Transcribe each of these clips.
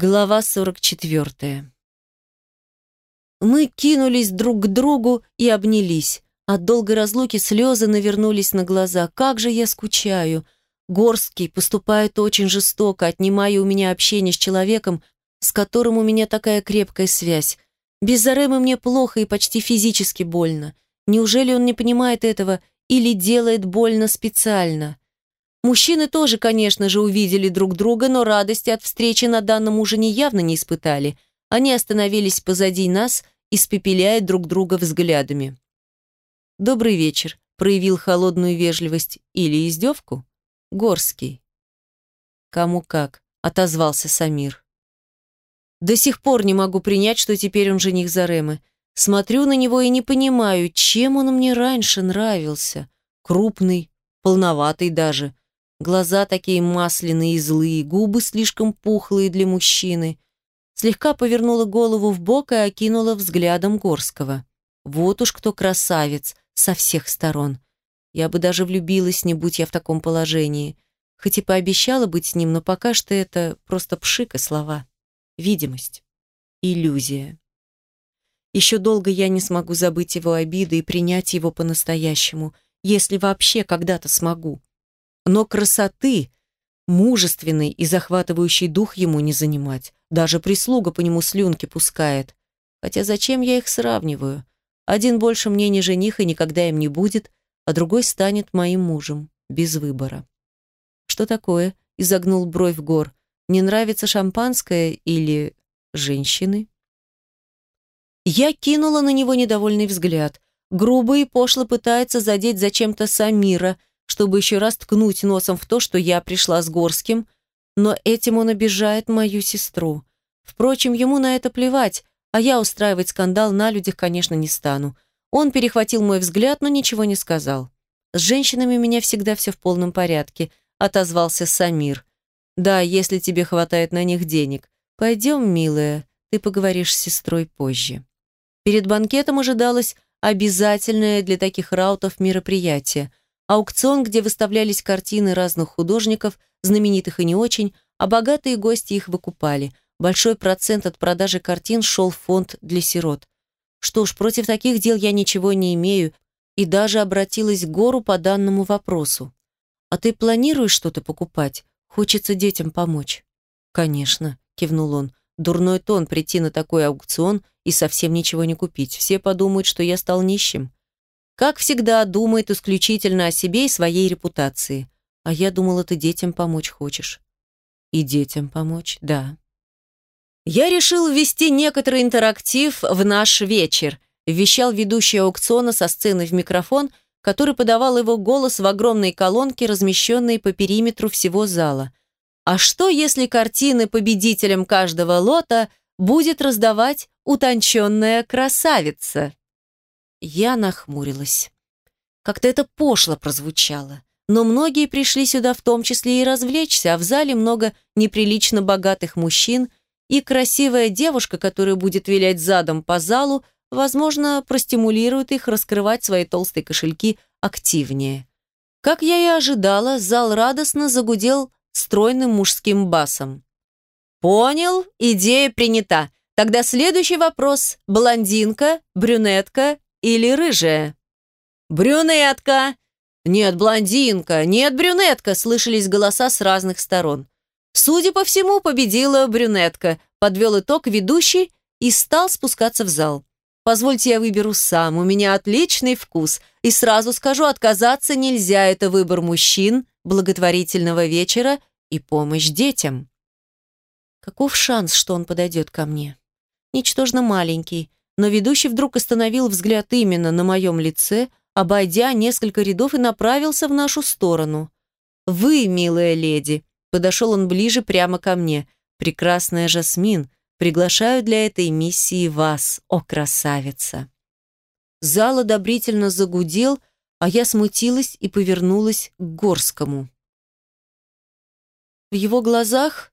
Глава 44. Мы кинулись друг к другу и обнялись. От долгой разлуки слезы навернулись на глаза. Как же я скучаю. Горский поступает очень жестоко, отнимая у меня общение с человеком, с которым у меня такая крепкая связь. Без Заремы мне плохо и почти физически больно. Неужели он не понимает этого или делает больно специально? Мужчины тоже, конечно же, увидели друг друга, но радости от встречи на данном ужине явно не испытали. Они остановились позади нас, испепеляя друг друга взглядами. «Добрый вечер», — проявил холодную вежливость. «Или издевку?» «Горский». «Кому как», — отозвался Самир. «До сих пор не могу принять, что теперь он жених Заремы. Смотрю на него и не понимаю, чем он мне раньше нравился. Крупный, полноватый даже. Глаза такие масляные и злые, губы слишком пухлые для мужчины. Слегка повернула голову в бок и окинула взглядом Горского. Вот уж кто красавец со всех сторон. Я бы даже влюбилась, не будь я в таком положении. Хоть и пообещала быть с ним, но пока что это просто пшик и слова. Видимость. Иллюзия. Еще долго я не смогу забыть его обиды и принять его по-настоящему, если вообще когда-то смогу но красоты, мужественный и захватывающий дух ему не занимать. Даже прислуга по нему слюнки пускает. Хотя зачем я их сравниваю? Один больше мне не жених и никогда им не будет, а другой станет моим мужем, без выбора. «Что такое?» — изогнул бровь гор. «Не нравится шампанское или женщины?» Я кинула на него недовольный взгляд. Грубо и пошло пытается задеть зачем-то Самира, чтобы еще раз ткнуть носом в то, что я пришла с Горским, но этим он обижает мою сестру. Впрочем, ему на это плевать, а я устраивать скандал на людях, конечно, не стану. Он перехватил мой взгляд, но ничего не сказал. «С женщинами у меня всегда все в полном порядке», — отозвался Самир. «Да, если тебе хватает на них денег. Пойдем, милая, ты поговоришь с сестрой позже». Перед банкетом ожидалось обязательное для таких раутов мероприятие — Аукцион, где выставлялись картины разных художников, знаменитых и не очень, а богатые гости их выкупали. Большой процент от продажи картин шел в фонд для сирот. Что ж, против таких дел я ничего не имею и даже обратилась к Гору по данному вопросу. «А ты планируешь что-то покупать? Хочется детям помочь». «Конечно», — кивнул он. «Дурной тон прийти на такой аукцион и совсем ничего не купить. Все подумают, что я стал нищим». Как всегда, думает исключительно о себе и своей репутации. А я думала, ты детям помочь хочешь. И детям помочь, да. Я решил ввести некоторый интерактив в наш вечер, вещал ведущий аукциона со сцены в микрофон, который подавал его голос в огромной колонке, размещенной по периметру всего зала. А что, если картины победителям каждого лота будет раздавать утонченная красавица? Я нахмурилась. Как-то это пошло прозвучало. Но многие пришли сюда в том числе и развлечься, а в зале много неприлично богатых мужчин, и красивая девушка, которая будет вилять задом по залу, возможно, простимулирует их раскрывать свои толстые кошельки активнее. Как я и ожидала, зал радостно загудел стройным мужским басом. «Понял, идея принята. Тогда следующий вопрос. Блондинка, брюнетка или рыжая?» «Брюнетка!» «Нет, блондинка! Нет, брюнетка!» слышались голоса с разных сторон. Судя по всему, победила брюнетка, подвел итог ведущий и стал спускаться в зал. «Позвольте, я выберу сам, у меня отличный вкус, и сразу скажу, отказаться нельзя, это выбор мужчин, благотворительного вечера и помощь детям». Каков шанс, что он подойдет ко мне? Ничтожно маленький, но ведущий вдруг остановил взгляд именно на моем лице, обойдя несколько рядов и направился в нашу сторону. «Вы, милая леди», — подошел он ближе прямо ко мне, «прекрасная Жасмин, приглашаю для этой миссии вас, о красавица». Зал одобрительно загудел, а я смутилась и повернулась к Горскому. В его глазах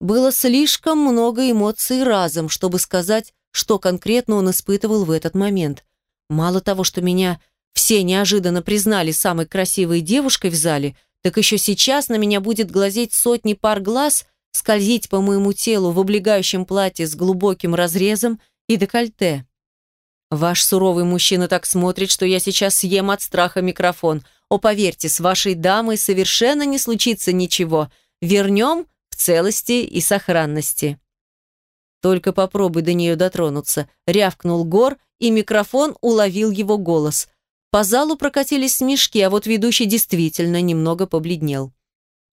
было слишком много эмоций разом, чтобы сказать, что конкретно он испытывал в этот момент. Мало того, что меня все неожиданно признали самой красивой девушкой в зале, так еще сейчас на меня будет глазеть сотни пар глаз скользить по моему телу в облегающем платье с глубоким разрезом и декольте. Ваш суровый мужчина так смотрит, что я сейчас съем от страха микрофон. О, поверьте, с вашей дамой совершенно не случится ничего. Вернем в целости и сохранности. Только попробуй до нее дотронуться. Рявкнул Гор, и микрофон уловил его голос. По залу прокатились смешки, а вот ведущий действительно немного побледнел.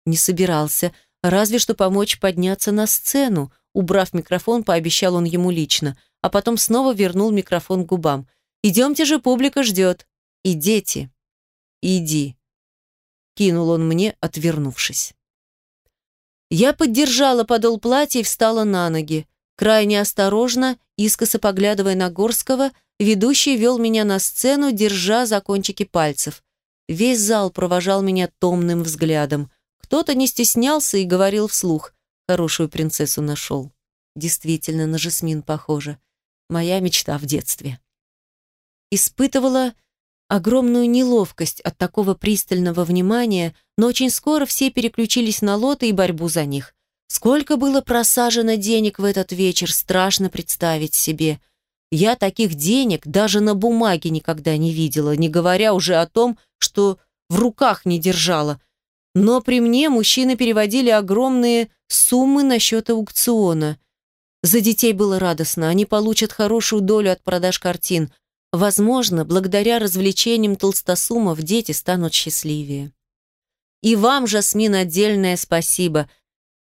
Не собирался, разве что помочь подняться на сцену. Убрав микрофон, пообещал он ему лично, а потом снова вернул микрофон к губам. «Идемте же, публика ждет. И дети. Иди», — кинул он мне, отвернувшись. Я поддержала подол платья и встала на ноги. Крайне осторожно, искоса поглядывая на Горского, ведущий вел меня на сцену, держа за кончики пальцев. Весь зал провожал меня томным взглядом. Кто-то не стеснялся и говорил вслух. Хорошую принцессу нашел. Действительно, на Жасмин похоже. Моя мечта в детстве. Испытывала огромную неловкость от такого пристального внимания, но очень скоро все переключились на лоты и борьбу за них. Сколько было просажено денег в этот вечер, страшно представить себе. Я таких денег даже на бумаге никогда не видела, не говоря уже о том, что в руках не держала, но при мне мужчины переводили огромные суммы на счет аукциона. За детей было радостно, они получат хорошую долю от продаж картин. Возможно, благодаря развлечениям толстосумов дети станут счастливее. «И вам, Жасмин, отдельное спасибо»,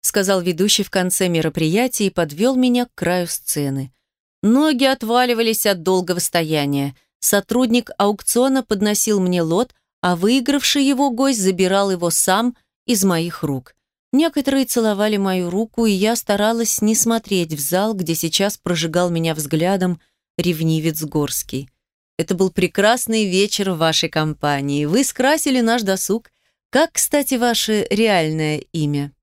сказал ведущий в конце мероприятия и подвел меня к краю сцены. Ноги отваливались от долгого стояния. Сотрудник аукциона подносил мне лот, а выигравший его гость забирал его сам из моих рук. Некоторые целовали мою руку, и я старалась не смотреть в зал, где сейчас прожигал меня взглядом ревнивец Горский. Это был прекрасный вечер в вашей компании. Вы скрасили наш досуг. Как, кстати, ваше реальное имя?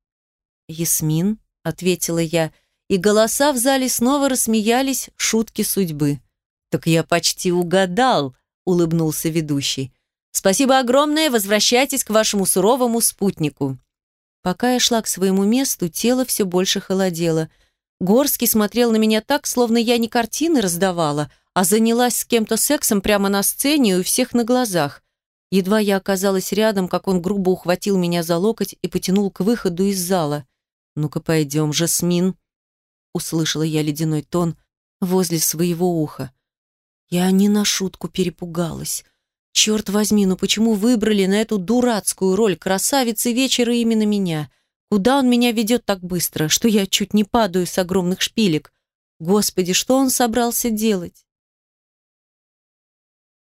Ясмин, ответила я, и голоса в зале снова рассмеялись шутки судьбы. Так я почти угадал, улыбнулся ведущий. Спасибо огромное, возвращайтесь к вашему суровому спутнику. Пока я шла к своему месту, тело все больше холодело. Горский смотрел на меня так, словно я не картины раздавала, а занялась с кем-то сексом прямо на сцене у всех на глазах. Едва я оказалась рядом, как он грубо ухватил меня за локоть и потянул к выходу из зала. «Ну-ка пойдем, Жасмин», — услышала я ледяной тон возле своего уха. Я не на шутку перепугалась. Черт возьми, ну почему выбрали на эту дурацкую роль красавицы вечера именно меня? Куда он меня ведет так быстро, что я чуть не падаю с огромных шпилек? Господи, что он собрался делать?